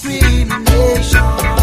discrimination.